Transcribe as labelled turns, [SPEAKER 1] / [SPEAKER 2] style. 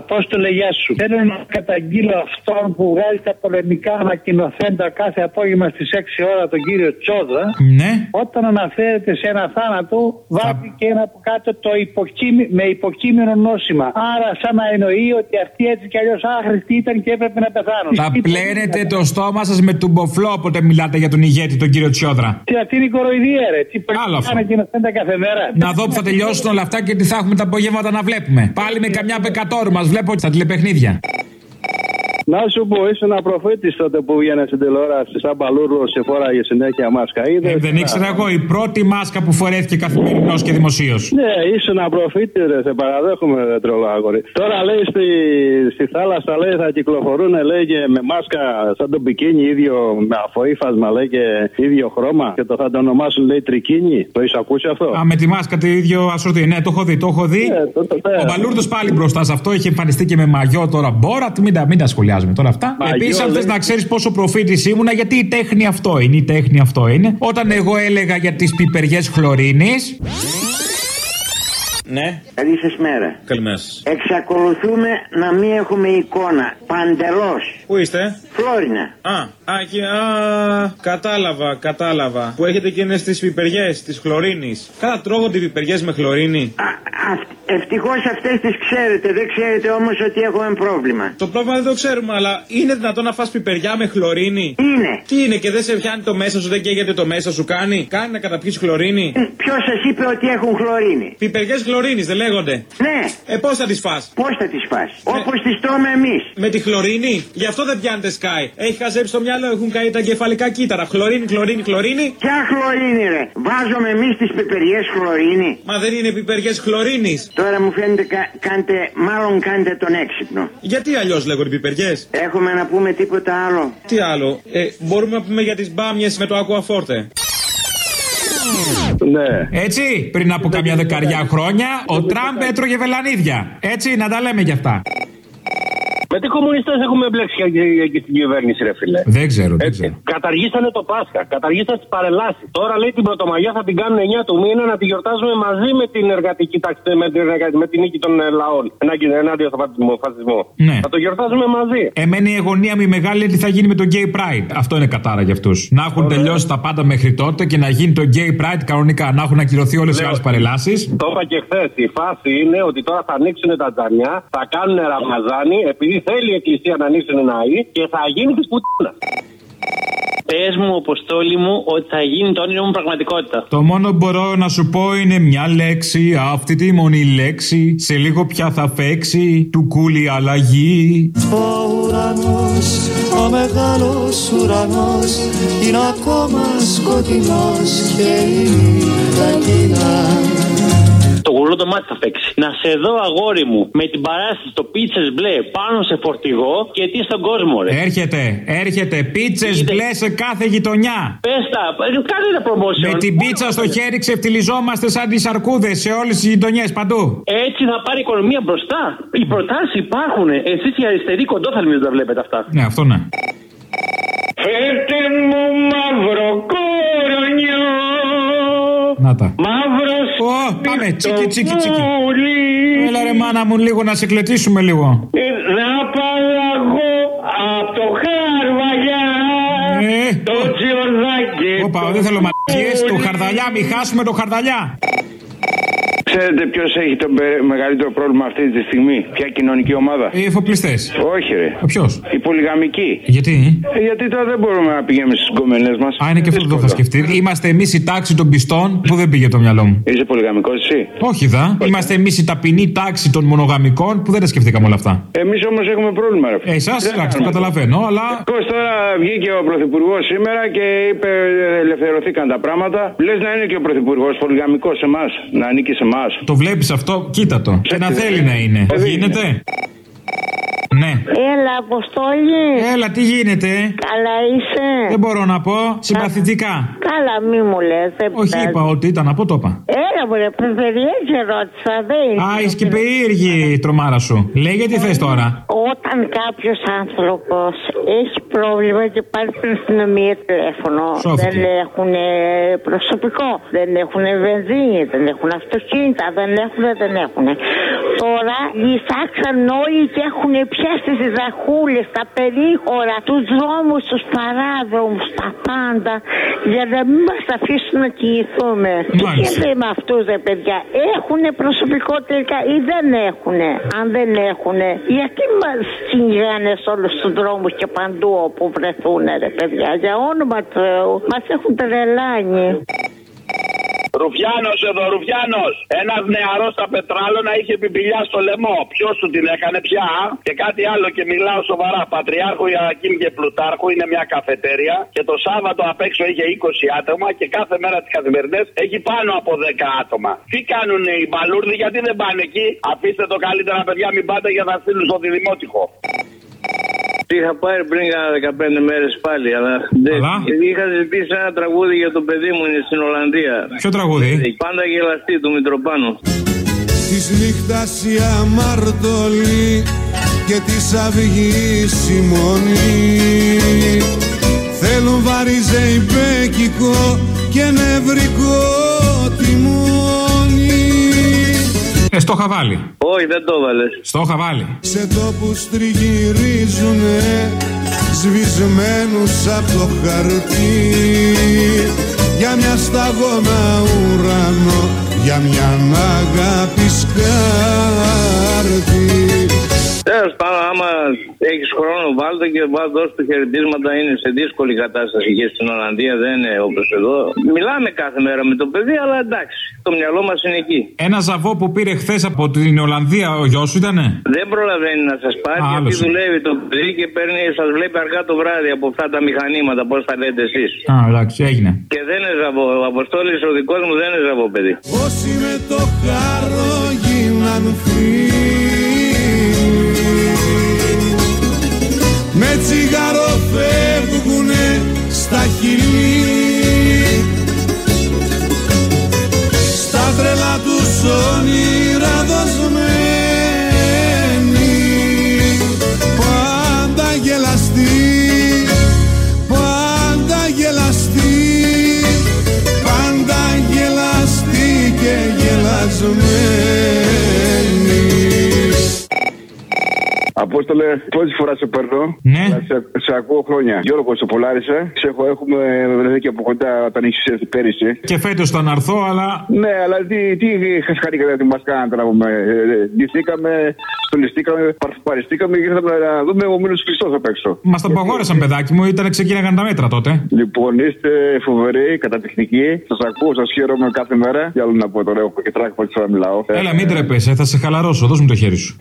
[SPEAKER 1] Απόστολε, γεια σου. Θέλω να καταγγείλω αυτόν που βγάζει τα πολεμικά ανακοινοθέντα κάθε απόγευμα στις 6 ώρα τον κύριο Τσόδρα.
[SPEAKER 2] Ναι.
[SPEAKER 1] Όταν αναφέρεται σε ένα θάνατο, βάζει και ένα από κάτω το υποκείμενο, με υποκείμενο νόσημα. Άρα, σαν να εννοεί ότι αυτοί έτσι κι αλλιώς άχρηστοι ήταν και έπρεπε να πεθάνουν.
[SPEAKER 2] Θα πλένετε το στόμα σας με τουμποφλό όποτε μιλάτε για τον ηγέτη, τον κύριο Τσιόδρα.
[SPEAKER 1] Τι αυτή είναι η κοροϊδία, ρε. Τι
[SPEAKER 2] Άλλο αυτό.
[SPEAKER 1] ανακοινοθέντα κάθε μέρα.
[SPEAKER 2] Να δω που θα τελειώσουν όλα αυτά και τι θα έχουμε τα απογεύματα να βλέπουμε. Πάλι με καμιά πεκατόρου μας βλέπω στα τηλεπαιχνίδια.
[SPEAKER 3] Να σου πω, ήσουν προφήτης τότε που βγαίνει στην τηλεόραση. Σαν παλούρδο σε φόραγες συνέχεια μάσκα. Είδες,
[SPEAKER 2] Ε, δεν ήξερα εγώ η πρώτη μάσκα που φορέθηκε καθημερινώς και δημοσίως.
[SPEAKER 3] Ναι, ήσουν προφήτη, ρε, σε παραδέχομαι, δεν τρολό αγόρι. Τώρα λέει στη, στη θάλασσα λέει θα κυκλοφορούν λέει και με μάσκα σαν τον πικίνι, ίδιο με αφοήφασμα λέει και ίδιο χρώμα. Και το θα το ονομάσουν λέει τρικίνι. Το έχεις ακούσει αυτό;
[SPEAKER 2] Α, με τη μάσκα το ίδιο ασορτή. Ναι, το έχω δει, το έχω δει.
[SPEAKER 3] Ναι, το- το- ναι.
[SPEAKER 2] Ο Μπαλούρδος πάλι μπροστά σε αυτό έχει εμφανιστεί και με μαγιό τώρα. Μπόρα, μην τα, μην τα σχολιάζουμε τώρα αυτά.
[SPEAKER 3] Μαγιός,
[SPEAKER 2] Επίσης, αν θες
[SPEAKER 3] λέει.
[SPEAKER 2] να ξέρεις πόσο προφήτης ήμουνα, γιατί η τέχνη αυτό είναι. Η τέχνη αυτό είναι. Όταν εγώ έλεγα για τις πιπεριές χλωρίνης. Ναι.
[SPEAKER 4] Καλή σας μέρα.
[SPEAKER 2] Καλημέρα σα.
[SPEAKER 4] Εξακολουθούμε να μην έχουμε εικόνα. Παντελώς.
[SPEAKER 2] Πού είστε;
[SPEAKER 4] Φλόρινα.
[SPEAKER 2] Α, α, και, α, κατάλαβα, κατάλαβα. Που έχετε και είναι στις πιπεριές της χλωρίνης. Κάτα τρώγονται οι πιπεριές με χλωρίνη.
[SPEAKER 4] Α, αυ- ευτυχώς αυτές τις ξέρετε. Δεν ξέρετε όμως ότι έχουμε πρόβλημα.
[SPEAKER 2] Το πρόβλημα δεν το ξέρουμε, αλλά είναι δυνατόν να φας πιπεριά με χλωρίνη;
[SPEAKER 4] Είναι.
[SPEAKER 2] Τι είναι και δεν σε πιάνει το μέσα σου, δεν καίγεται το μέσα σου, κάνει; Κάνει να καταπιείς χλωρίνη;
[SPEAKER 4] Ποιος σας είπε ότι έχουν χλωρίνη;
[SPEAKER 2] Πιπεριές χλωρίνης, δεν λέγονται.
[SPEAKER 4] Ναι.
[SPEAKER 2] Ε, πώς θα τις φας;
[SPEAKER 4] Πώς θα τις φας; Όπως τις τρώμε εμείς.
[SPEAKER 2] Με τη χλωρίνη, γι' αυτό δεν πιάνετε σκάι. Έχει χαζέψει το μυαλό, έχουν καεί τα κεφαλικά κύτταρα. Χλωρίνη, χλωρίνη, χλωρίνη.
[SPEAKER 4] Ποια χλωρίνη ρε; Βάζουμε εμείς τις πιπεριές χλωρίνη.
[SPEAKER 2] Μα δεν είναι πιπεριές χλωρίνης.
[SPEAKER 4] Τώρα μου φαίνεται κα, κάντε, μάλλον κάντε τον έξυπνο.
[SPEAKER 2] Γιατί αλλιώς λέγονται πιπεριές;
[SPEAKER 4] Έχουμε να πούμε τίποτα άλλο.
[SPEAKER 2] Τι άλλο, ε, μπορούμε να πούμε για τις μπάμιες με το ακουαφόρτε.
[SPEAKER 3] Ναι.
[SPEAKER 2] Έτσι, πριν από καμιά δεκαριά χρόνια, ο Τραμπ έτρωγε βελανίδια. Έτσι, να τα λέμε κι αυτά.
[SPEAKER 3] Με τι κομμουνιστές έχουμε μπλέξει και- και στην κυβέρνηση, ρε φίλε;
[SPEAKER 2] Δεν ξέρω, δεν
[SPEAKER 3] Έτσι.
[SPEAKER 2] ξέρω.
[SPEAKER 3] Καταργήσανε το Πάσχα, καταργήσαν τις παρελάσεις. Τώρα λέει την Πρωτομαγιά θα την κάνουν 9 του μήνα να τη γιορτάζουμε μαζί με την εργατική τάξη, με την, εργα- με την νίκη των ε, λαών. Ενάντια- Ενάντια στο φασισμό. φασισμό.
[SPEAKER 2] Ναι.
[SPEAKER 3] Θα το γιορτάζουμε μαζί.
[SPEAKER 2] Εμένα η αγωνία μου η μεγάλη είναι τι θα γίνει με το Gay Pride. Αυτό είναι κατάρα για αυτούς. Να έχουν τελειώσει τα πάντα μέχρι τότε και να γίνει το Gay Pride κανονικά. Να έχουν ακυρωθεί όλες οι
[SPEAKER 3] Λέω.
[SPEAKER 2] άλλες παρελάσεις.
[SPEAKER 3] Το είπα και χθες. Η φάση είναι ότι τώρα θα ανοίξουν τα τζαμιά, θα κάνουν ραμαζάνι, επειδή θέλει η Εκκλησία να ανοίξουν ναοί και θα γίνει της πουτίνα.
[SPEAKER 5] Πες μου, Αποστόλη μου, ότι θα γίνει το όνειρο μου πραγματικότητα.
[SPEAKER 2] Το μόνο που μπορώ να σου πω είναι μια λέξη, αυτή τη μόνη λέξη. Σε λίγο πια θα φέξει του κούλι αλλαγή.
[SPEAKER 6] Ο ουρανός, ο μεγάλος ουρανός είναι ακόμα σκοτεινός και η νύχτα κυλά.
[SPEAKER 5] Το γουρλό το μάτι θα παίξει. Να σε δω, αγόρι μου, με την παράσταση στο πίτσε μπλε πάνω σε φορτηγό και τι στον κόσμο, ρε.
[SPEAKER 2] Έρχεται, έρχεται. Πίτσε
[SPEAKER 5] Είδες;
[SPEAKER 2] μπλε σε κάθε γειτονιά.
[SPEAKER 5] Πες τα, κάνε τα promotion.
[SPEAKER 2] Με την πίτσα στο χέρι ξεφτυλιζόμαστε σαν τις αρκούδες σε όλες τις γειτονιές παντού.
[SPEAKER 5] Έτσι θα πάρει η οικονομία μπροστά. Οι προτάσεις υπάρχουν. Εσείς οι αριστεροί κοντόθαλμοι δεν τα βλέπετε αυτά.
[SPEAKER 2] Ναι, αυτό ναι. Ω, πάμε, τσίκι, τσίκι, τσίκι. Έλα ρε μάνα μου λίγο να σε κλετήσουμε λίγο.
[SPEAKER 5] Να παραγώ από το Χαρβαγιά
[SPEAKER 2] Ε,
[SPEAKER 5] το Τζιορδάκι.
[SPEAKER 2] Όπα, δεν θέλω μαλακίες, το χαρδαλιά, μη χάσουμε το χαρδαλιά.
[SPEAKER 7] Ξέρετε ποιος έχει το πε- μεγαλύτερο πρόβλημα αυτή τη στιγμή, Ποια κοινωνική ομάδα;
[SPEAKER 2] Οι εφοπλιστές.
[SPEAKER 7] Όχι, ρε.
[SPEAKER 2] Ποιος;
[SPEAKER 7] Η πολυγαμική.
[SPEAKER 2] Γιατί;
[SPEAKER 7] Ε, γιατί τώρα δεν μπορούμε να πηγαίνουμε στις κομμενέ μας.
[SPEAKER 2] Α, είναι και αυτό που το είχα σκεφτεί. Είμαστε εμείς η τάξη των πιστών που δεν πήγε το μυαλό μου.
[SPEAKER 7] Είσαι πολυγαμικός εσύ;
[SPEAKER 2] Όχι δα. Είμαστε εμείς η ταπεινή τάξη των μονογαμικών που δεν τα σκεφτήκαμε όλα αυτά.
[SPEAKER 7] Εμείς όμως έχουμε πρόβλημα, ρε.
[SPEAKER 2] Ε, εσάς
[SPEAKER 7] Τι να
[SPEAKER 2] εντάξει, το
[SPEAKER 7] κάνουμε.
[SPEAKER 2] καταλαβαίνω, αλλά.
[SPEAKER 7] Πώ τώρα βγήκε ο Πρωθυπουργός σήμερα και είπε ε, ελευθερωθήκαν τα πράγματα. Λες να είναι και ο Πρωθυπουργός πολυγαμικός σε εμάς, να ανήκει σε εμάς.
[SPEAKER 2] Το βλέπεις αυτό, κοίτα το. Και να θέλει να είναι.
[SPEAKER 7] Ε, δεν
[SPEAKER 2] Γίνεται. Ναι.
[SPEAKER 8] Έλα, Αποστόλη.
[SPEAKER 2] Έλα, τι γίνεται;
[SPEAKER 8] Καλά είσαι;
[SPEAKER 2] Δεν μπορώ να πω. Συμπαθητικά.
[SPEAKER 8] Καλά, μη μου λες.
[SPEAKER 2] Όχι, είπα ότι ήταν από το είπα.
[SPEAKER 8] Έλα, μου ρε, περιέργεια ρώτησα. Δεν
[SPEAKER 2] Α, είσαι και περίεργη η τρομάρα σου. Λέγε τι θες τώρα.
[SPEAKER 8] Όταν κάποιος άνθρωπος έχει πρόβλημα και πάρει στην αστυνομία τηλέφωνο,
[SPEAKER 2] Σώθηκε.
[SPEAKER 8] δεν έχουν προσωπικό, δεν έχουν βενζίνη, δεν έχουν αυτοκίνητα, δεν έχουν, δεν έχουν. Τώρα λυσάξαν όλοι και έχουν πιάσει τι δαχούλε, τα περίχωρα, τους δρόμους, τους παράδρομους, τα πάντα, για να μην μας αφήσουν να κινηθούμε. Τι
[SPEAKER 2] Μάλιστα.
[SPEAKER 8] γίνεται με αυτούς, ρε παιδιά, έχουν προσωπικό τελικά ή δεν έχουν. Αν δεν έχουν, γιατί μας κυνηγάνε σε όλους τους δρόμους και παντού όπου βρεθούν, ρε παιδιά, για όνομα Θεού. Μας έχουν τρελάνει.
[SPEAKER 3] Ρουφιάνος εδώ, Ρουφιάνος. Ένας νεαρός στα πετράλωνα είχε πιπηλιά στο λαιμό. Ποιος του την έκανε πια. α; Και κάτι άλλο και μιλάω σοβαρά. Πατριάρχου Ιακήμ και Πλουτάρχου είναι μια καφετέρια. Και το Σάββατο απ' έξω είχε 20 άτομα. Και κάθε μέρα τι καθημερινές έχει πάνω από 10 άτομα. Τι κάνουν οι μπαλούρδοι, γιατί δεν πάνε εκεί; Αφήστε το καλύτερα, παιδιά, μην πάτε για να στείλουν στο δημότυχο.
[SPEAKER 9] Είχα πάρει πριν κάνα 15 μέρες πάλι, αλλά δεν.
[SPEAKER 2] Αλλά;
[SPEAKER 9] Είχα ζητήσει ένα τραγούδι για το παιδί μου, είναι στην Ολλανδία.
[SPEAKER 2] Ποιο τραγούδι;
[SPEAKER 9] Πάντα γελαστή του Μητροπάνου.
[SPEAKER 6] Της νύχτας η αμαρτωλή και της αυγής η μονή Θέλουν βαριζεϊμπέκικο και νευρικό τιμόνι
[SPEAKER 2] Ε, στο χαβάλι.
[SPEAKER 9] Όχι, δεν το έβαλες.
[SPEAKER 2] Στο χαβάλι.
[SPEAKER 6] Σε τόπους τριγυρίζουνε σβησμένους από το χαρτί για μια σταγόνα ουρανό για μια αγάπη σκάρτη
[SPEAKER 9] Τέλο πάντων, άμα έχεις χρόνο, βάλτε και βάλτε δώσ' του χαιρετίσματα. Είναι σε δύσκολη κατάσταση και στην Ολλανδία, δεν είναι όπως εδώ. Μιλάμε κάθε μέρα με το παιδί, αλλά εντάξει, το μυαλό μας είναι εκεί.
[SPEAKER 2] Ένα ζαβό που πήρε χθες από την Ολλανδία ο γιος σου ήτανε;
[SPEAKER 9] Δεν προλαβαίνει να σας πάρει
[SPEAKER 2] Α,
[SPEAKER 9] γιατί
[SPEAKER 2] άλλος.
[SPEAKER 9] δουλεύει το παιδί και παίρνει, σας βλέπει αργά το βράδυ από αυτά τα μηχανήματα, πώς τα λέτε εσείς.
[SPEAKER 2] Α, εντάξει, έγινε.
[SPEAKER 9] Και δεν είναι ζαβό. Ο Αποστόλης ο δικός μου δεν είναι ζαβό, παιδί.
[SPEAKER 6] Όσοι με το χάρο γίναν φίλοι
[SPEAKER 3] Απόστολε, πρώτη φορά σε παίρνω.
[SPEAKER 2] Ναι.
[SPEAKER 3] Αλλά Σε, σε ακούω χρόνια. Γιώργο, σε Πολάρισα. Σε έχω, έχουμε βρεθεί και από κοντά όταν είχε έρθει πέρυσι.
[SPEAKER 2] Και φέτος θα να έρθω, αλλά.
[SPEAKER 3] Ναι, αλλά τι, τι χαρήκατε ότι μα κάνατε να πούμε. Ε, ε, Ντυθήκαμε, στολιστήκαμε, παρφοπαριστήκαμε και ήρθαμε να δούμε ο Μήλο Χριστός απ' έξω.
[SPEAKER 2] Μας τα απαγόρεσαν, παιδάκι μου, ήταν ξεκίναγαν τα μέτρα τότε.
[SPEAKER 3] Λοιπόν, είστε φοβεροί, καταπληκτικοί. Σας ακούω, σας χαίρομαι κάθε μέρα. Τι άλλο να πω τώρα, έχω και τράχη που ώρα μιλάω.
[SPEAKER 2] Έλα, μην τρέπεσαι, θα σε χαλαρώσω, δώσ' μου το χέρι σου.